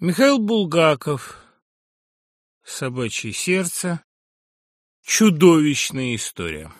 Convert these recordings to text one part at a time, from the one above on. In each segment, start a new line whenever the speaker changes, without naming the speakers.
Михаил Булгаков. Собачье сердце. Чудовищная история.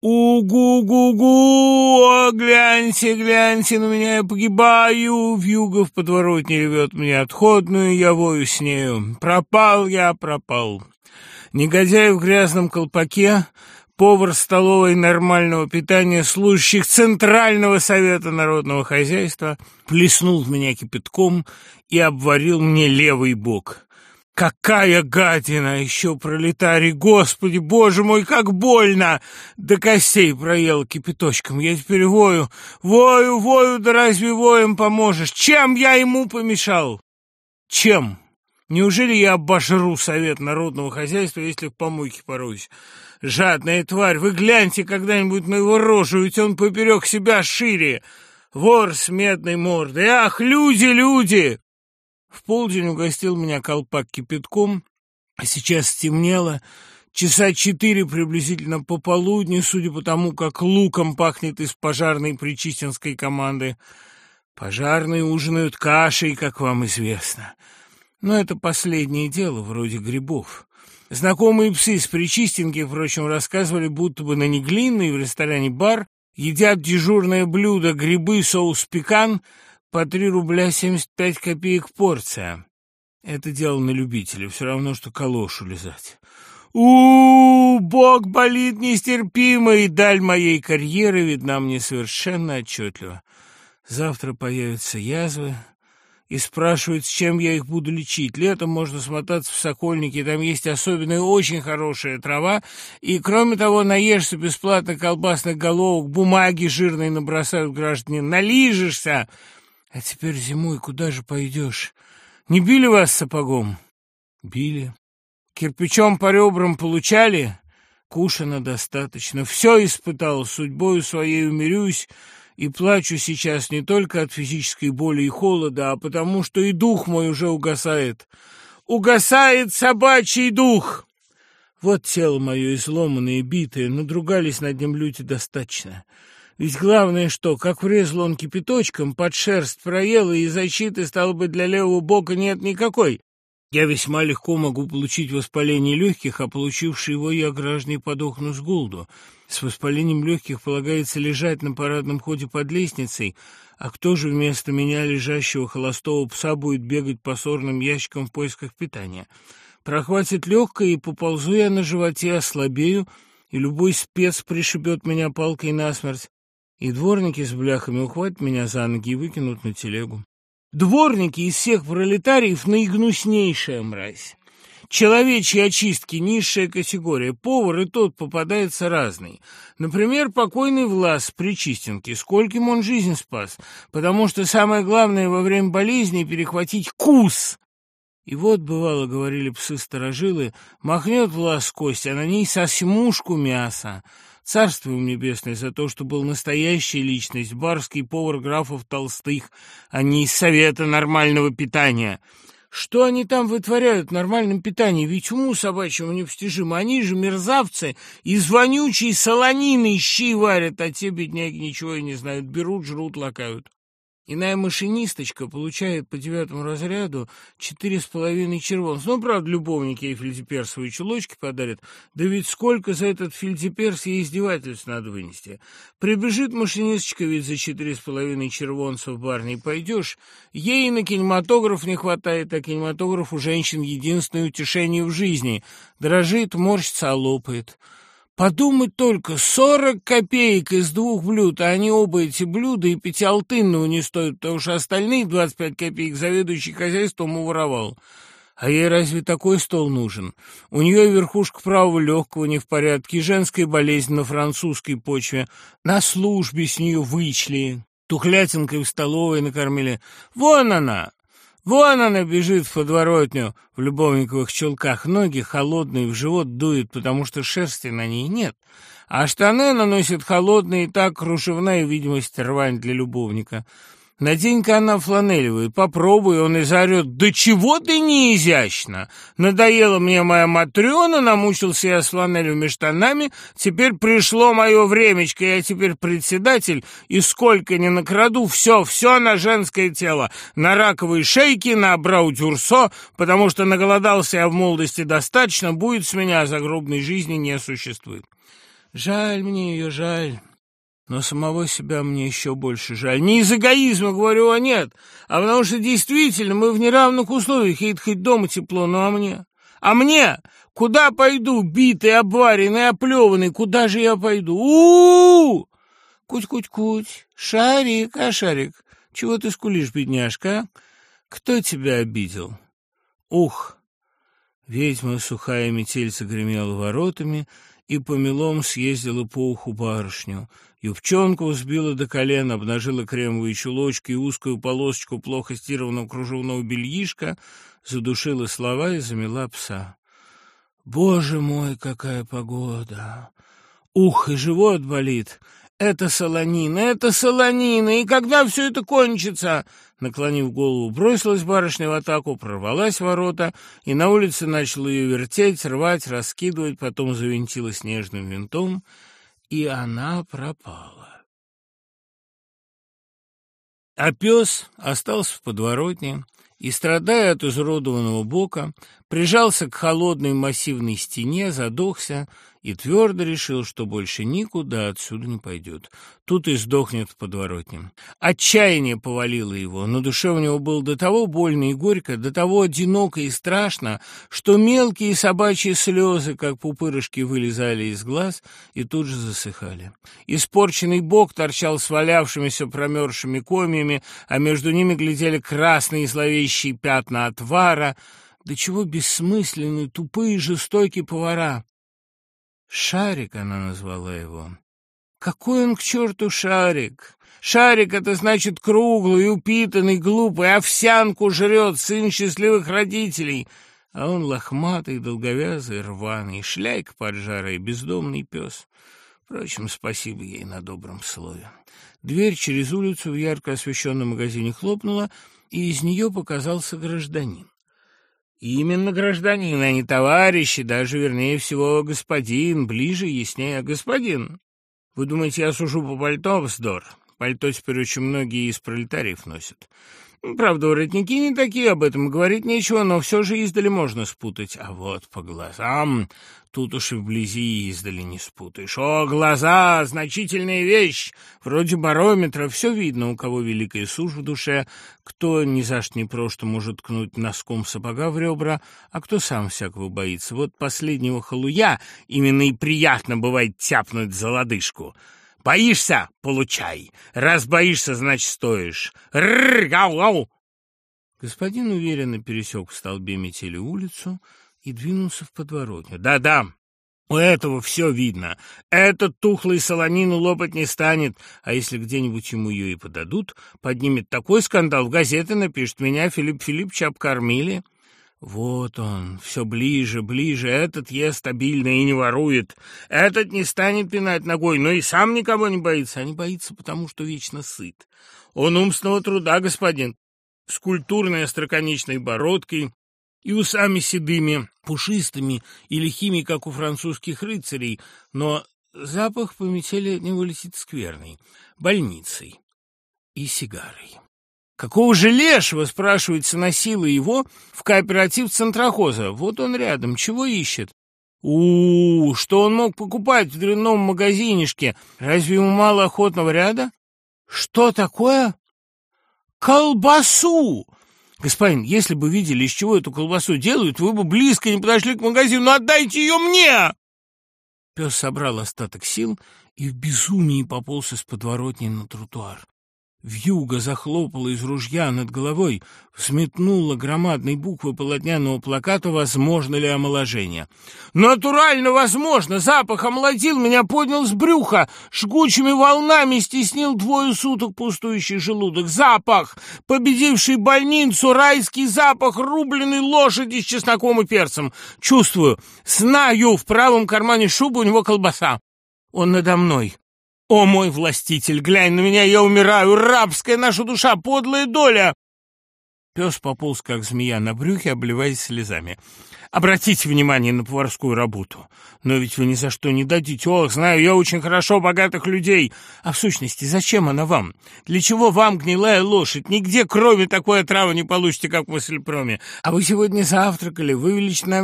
«У-гу-гу-гу! А гляньте, гляньте на меня, я погибаю! Вьюга в подворотне ревет мне отходную, я вою с нею. Пропал я, пропал!» Негодяй в грязном колпаке повар столовой нормального питания, служащих Центрального Совета Народного Хозяйства, плеснул в меня кипятком и обварил мне левый бок. Какая гадина! Еще пролетарий! Господи, боже мой, как больно! До костей проел кипяточком. Я теперь вою. Вою, вою, да разве воем поможешь? Чем я ему помешал? Чем? Неужели я обожру Совет Народного Хозяйства, если в помойке пороюсь? жадная тварь, вы гляньте когда-нибудь на его рожу, ведь он поперек себя шире. Вор с медной мордой. Ах, люди, люди!» В полдень угостил меня колпак кипятком, а сейчас стемнело. Часа четыре приблизительно пополудни, судя по тому, как луком пахнет из пожарной причистинской команды. Пожарные ужинают кашей, как вам известно. Но это последнее дело, вроде грибов. Знакомые псы с причистинки, впрочем, рассказывали, будто бы на Неглинной в ресторане «Бар» едят дежурное блюдо грибы, соус пекан по 3 рубля 75 копеек порция. Это дело на любителя, все равно, что калошу лизать. у, -у, -у бог болит нестерпимо, и даль моей карьеры видна мне совершенно отчетливо. Завтра появятся язвы, спрашивает, с чем я их буду лечить. Летом можно смотаться в Сокольники, там есть особенная очень хорошая трава. И, кроме того, наешься бесплатно колбасных головок, бумаги жирные набросают граждане. Налижешься! А теперь зимой куда же пойдешь? Не били вас сапогом? Били. Кирпичом по ребрам получали? Кушано достаточно. Все испытал, судьбою своей умирюсь». и плачу сейчас не только от физической боли и холода, а потому что и дух мой уже угасает. Угасает собачий дух! Вот тело мое изломанное и битое, надругались над ним люди достаточно. Ведь главное что, как врезал он кипяточком, под шерсть проел, и защиты, стало быть, для левого бока нет никакой. Я весьма легко могу получить воспаление легких, а получивший его я граждане подохну с голоду. С воспалением легких полагается лежать на парадном ходе под лестницей, а кто же вместо меня, лежащего холостого пса, будет бегать по сорным ящикам в поисках питания? Прохватит легкое, и поползу я на животе, ослабею, и любой спец пришибет меня палкой насмерть, и дворники с бляхами ухватят меня за ноги и выкинут на телегу. Дворники из всех пролетариев наигнуснейшая мразь. Человечьи очистки – низшая категория. Повар и тот попадается разный. Например, покойный Влас при Чистенке. Скольким он жизнь спас? Потому что самое главное во время болезни – перехватить кус. И вот, бывало, говорили псы-старожилы, махнет Влас кость, а на ней сосьмушку мяса. Царство им небесное за то, что был настоящая личность, барский повар графов Толстых, а не из совета нормального питания». Что они там вытворяют в нормальном питании? Ведь уму собачьему непостижимо. Они же мерзавцы из вонючей солонины щи варят, а те, бедняги, ничего и не знают. Берут, жрут, лакают. Иная машинисточка получает по девятому разряду четыре с половиной червонца. Ну, Подумать только, сорок копеек из двух блюд, а они оба эти блюда и пятиалтынного не стоят, потому что остальные двадцать пять копеек заведующий хозяйством уворовал. А ей разве такой стол нужен? У нее верхушка правого легкого не в порядке, женская болезнь на французской почве. На службе с нее вычли, тухлятинкой в столовой накормили. Вон она, Вон она бежит в подворотню в любовниковых чулках, ноги холодные, в живот дует, потому что шерсти на ней нет, а штаны наносит холодные, и так кружевная видимость рвань для любовника. Надень-ка она фланелевую, попробуй, он и заорет. Да чего ты не изящно? Надоела мне моя Матрена, намучился я с фланелевыми штанами, теперь пришло мое времечко, я теперь председатель, и сколько ни накраду, все, все на женское тело, на раковые шейки, на браудюрсо, потому что наголодался Но самого себя мне еще больше жаль. Не из эгоизма, говорю, а нет, а потому что действительно мы в неравных условиях, и это хоть дома тепло, но а мне? А мне? Куда пойду, битый, обваренный, оплеванный, куда же я пойду? у у Куть-куть-куть, шарик, а шарик, чего ты скулишь, бедняжка? А? Кто тебя обидел? Ух! Ведьма сухая метель загремела воротами, и помелом съездила по уху барышню. Юбчонку сбила до колен, обнажила кремовые чулочки и узкую полосочку плохо стированного кружевного бельишка, задушила слова и замела пса. «Боже мой, какая погода! Ух, и живот болит!» Это солонина, это солонина, и когда все это кончится?» Наклонив голову, бросилась барышня в атаку, прорвалась ворота, и на улице начала ее вертеть, рвать, раскидывать, потом завинтила снежным винтом, и она пропала. А пес остался в подворотне, и, страдая от изуродованного бока, прижался к холодной массивной стене, задохся и твердо решил, что больше никуда отсюда не пойдет. Тут и сдохнет в подворотне. Отчаяние повалило его, но душе у него было до того больно и горько, до того одиноко и страшно, что мелкие собачьи слезы, как пупырышки, вылезали из глаз и тут же засыхали. Испорченный бок торчал свалявшимися промерзшими комьями, а между ними глядели красные зловещие пятна отвара — до чего бессмысленные, тупые, жестокие повара. Шарик она назвала его. Какой он к черту шарик? Шарик — это значит круглый, упитанный, глупый, овсянку жрет, сын счастливых родителей. А он лохматый, долговязый, рваный, шляйка поджарая, бездомный пес. Впрочем, спасибо ей на добром слове. Дверь через улицу в ярко освещенном Именно, гражданин, а не товарищи, даже, вернее всего, господин, ближе, и яснее, господин. Вы думаете, я сушу по пальто, вздор? Пальто теперь очень многие из пролетариев носят. Правда, воротники не такие, об этом говорить нечего, но все же издали можно спутать. А вот по глазам тут уж и вблизи издали не спутаешь. О, глаза! Значительная вещь! Вроде барометра. Все видно, у кого великая сушь в душе, кто ни за что не просто может ткнуть носком сапога в ребра, Боишься? получай. Раз боишься, значит, стоишь. Ррр, гау гау Господин уверенно пересек в столбе метели улицу и двинулся в подворотню. «Да-да, у этого все видно. Этот тухлый солонину лопать не станет, а если где-нибудь ему ее и подадут, поднимет такой скандал, в газеты напишет, меня Филипп Филиппович обкормили». Вот он, все ближе, ближе. Этот ест обильно и не ворует. Этот не станет пинать ногой, но и сам никого не боится. А не боится, потому что вечно сыт. Он умственного труда, господин, с культурной остроконечной бородкой и усами седыми, пушистыми и лихими, как у французских рыцарей, но запах по метели от него скверный, больницей и сигарой. Какого же лешего, спрашивается, носила его в кооператив центрохоза? Вот он рядом, чего ищет? у, -у, -у что он мог покупать в дрянном магазинишке? Разве ему мало охотного ряда? Что такое? Колбасу! Господин, если бы видели, из чего эту колбасу делают, вы бы близко не подошли к магазину. Ну, отдайте ее мне! Пес собрал остаток сил и в безумии пополз из подворотни на тротуар. Вьюга захлопала из ружья над головой, взметнула громадной буквы полотняного плаката «Возможно ли омоложение?». «Натурально возможно! Запах омолодил меня, поднял с брюха, жгучими волнами стеснил двое суток пустующий желудок. Запах, победивший больницу, райский запах рубленой лошади с чесноком и перцем. Чувствую, знаю, в правом кармане шубы у него колбаса. Он надо мной. О, мой властитель, глянь на меня, я умираю, рабская наша душа, подлая доля!» Пес пополз, как змея, на брюхе, обливаясь слезами. Обратите внимание на поварскую работу. Но ведь вы ни за что не дадите. Ох, знаю я очень хорошо богатых людей. А в сущности, зачем она вам? Для чего вам гнилая лошадь? Нигде кроме такой отравы не получите, как в Мыслепроме. А вы сегодня завтракали, вывеличь на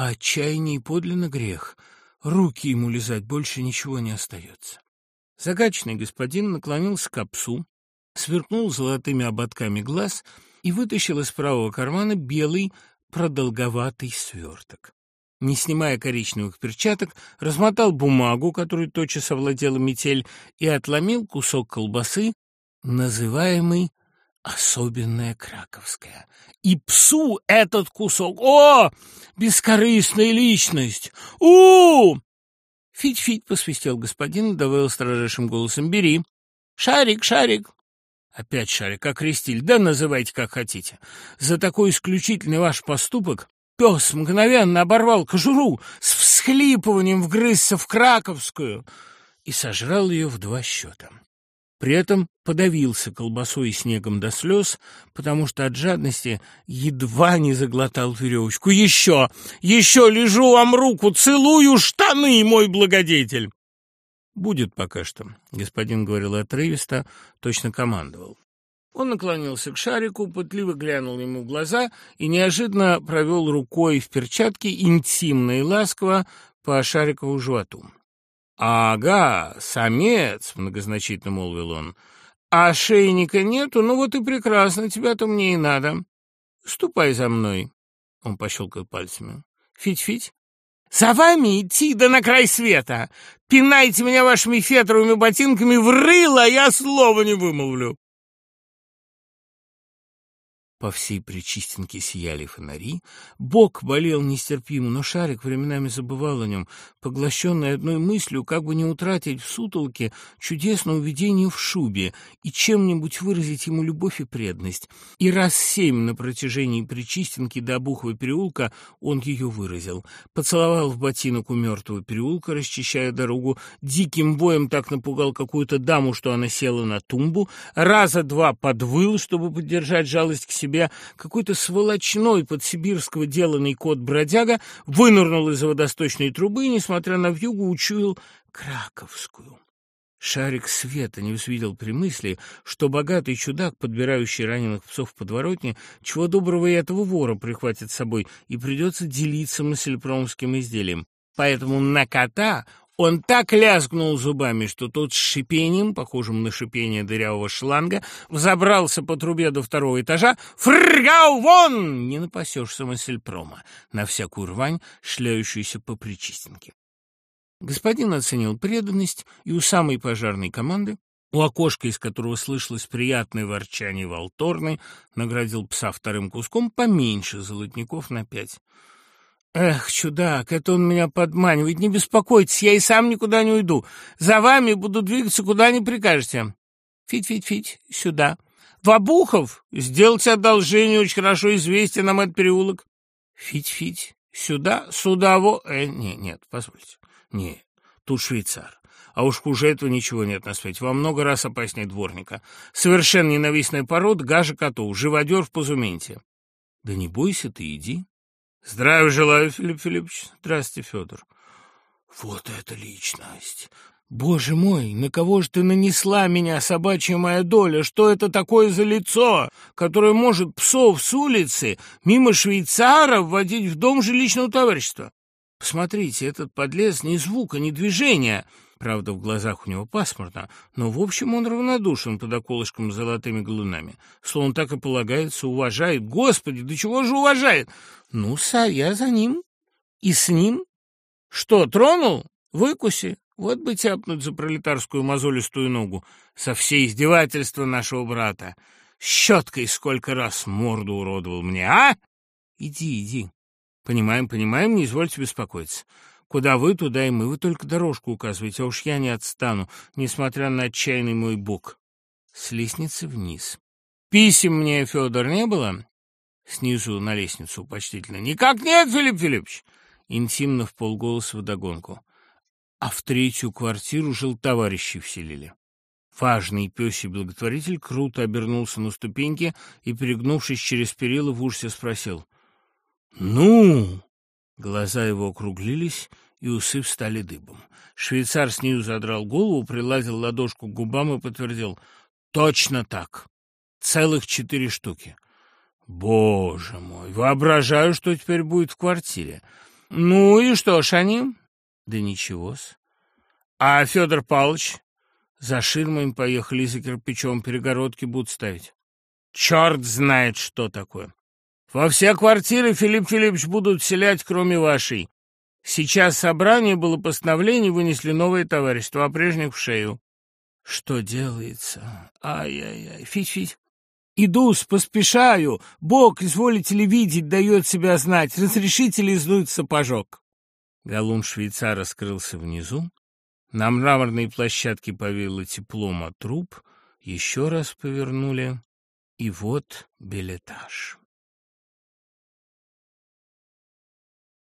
а отчаяние подлинно грех. Руки ему лизать больше ничего не остается. Загадочный господин наклонился к псу, сверкнул золотыми ободками глаз и вытащил из правого кармана белый продолговатый сверток. Не снимая коричневых перчаток, размотал бумагу, которую тотчас овладела метель, и отломил кусок колбасы, называемый особенная краковская. И псу этот кусок. О, бескорыстная личность! У! Фить-фить посвистел господин и добавил строжайшим голосом. Бери. Шарик, шарик. Опять шарик, окрестили. Да называйте, как хотите. За такой исключительный ваш поступок пес мгновенно оборвал кожуру, с всхлипыванием вгрызся в краковскую и сожрал ее в два счета. При этом подавился колбасой и снегом до слез, потому что от жадности едва не заглотал веревочку. «Еще! Еще лежу вам руку! Целую штаны, мой благодетель!» «Будет пока что», — господин говорил отрывисто, точно командовал. Он наклонился к шарику, пытливо глянул ему в глаза и неожиданно провел рукой в перчатке интимно и ласково по шарикову животу. «Ага, самец», — многозначительно молвил он. «А шейника нету? Ну вот и прекрасно, тебя-то мне и надо. Ступай за мной», — он пощелкал пальцами. «Фить-фить». «За вами идти да на край света! По всей Причистенке сияли фонари. Бог болел нестерпимо, но Шарик временами забывал о нем, поглощенный одной мыслью, как бы не утратить в сутолке чудесное увидение в шубе и чем-нибудь выразить ему любовь и преданность. И раз семь на протяжении Причистенки до Бухова переулка он ее выразил. Поцеловал в ботинок у мертвого переулка, расчищая дорогу, диким воем так напугал какую-то даму, что она села на тумбу, раза два подвыл, чтобы поддержать жалость к себе, какой-то сволочной под сибирского деланный кот бродяга вынырнул из водосточной трубы и, несмотря на вьюгу, учуял краковскую. Шарик света не усвидел при мысли, что богатый чудак, подбирающий раненых псов в подворотне, чего доброго и этого вора прихватит с собой, и придется делиться мыслепромским изделием. Поэтому на кота он так лязгнул зубами, что тот с шипением, похожим на шипение дырявого шланга, взобрался по трубе до второго этажа. «Фргау вон!» Не напасешься мысльпрома на всякую рвань, шляющуюся по причистенке. Господин оценил преданность и у самой пожарной команды, у окошка, из которого слышалось приятное ворчание волторной, наградил пса вторым куском поменьше золотников на пять. «Эх, чудак, это он меня подманивает. Не беспокойтесь, я и сам никуда не уйду. За вами буду двигаться, куда не прикажете. Фить-фить-фить, сюда. Вабухов, сделайте одолжение, очень хорошо известен нам этот переулок. Фить-фить, сюда, сюда, во... Э, нет, нет, позвольте. Не, тут Здравия желаю, Филипп Филиппович. Здрасте, Федор. Вот это личность! Боже мой, на кого же ты нанесла меня, собачья моя доля? Что это такое за лицо, которое может псов с улицы мимо швейцара вводить в дом жилищного товарищества? Посмотрите, этот подлец ни звука, ни движения. Правда, в глазах у него пасмурно, но, в общем, он равнодушен под околышком с золотыми галунами. Словно так и полагается, уважает. Господи, до да чего же уважает? Ну, сэр, я за ним. И с ним? Что, тронул? Выкуси. Вот бы тяпнуть за пролетарскую мозолистую ногу со всей издевательства нашего брата. Щеткой сколько раз морду уродовал мне, а? Иди, иди. Понимаем, понимаем, не извольте беспокоиться. Куда вы, туда и мы. Вы только дорожку указываете, а уж я не отстану, несмотря на отчаянный мой бок. С лестницы вниз. Писем мне, Федор, не было? Снизу на лестницу почтительно. «Никак нет, Филипп Филиппович!» Интимно в полголоса вдогонку. А в третью квартиру жил товарищи вселили. Важный пёсий благотворитель круто обернулся на ступеньки и, перегнувшись через перила, в ужасе спросил. «Ну?» Глаза его округлились, и усы встали дыбом. Швейцар снизу задрал голову, приладил ладошку к губам и подтвердил. «Точно так. Целых четыре штуки». «Боже мой! Воображаю, что теперь будет в квартире. Ну и что ж они?» «Да ничего-с». «А Федор Павлович?» «За ширмой поехали за кирпичом, перегородки будут ставить». «Черт знает, что такое!» «Во все квартиры Филипп Филиппович будут селять, кроме вашей. Сейчас собрание было постановление, вынесли новое товарищество, а прежних в шею». «Что делается? Ай-яй-яй, фить-фить». «Идус, поспешаю. Бог, изволите ли видеть, дает себя знать. Разрешите ли сдуть сапожок?» Галун швейцара скрылся внизу. На мраморной площадке повеяло теплом от труб.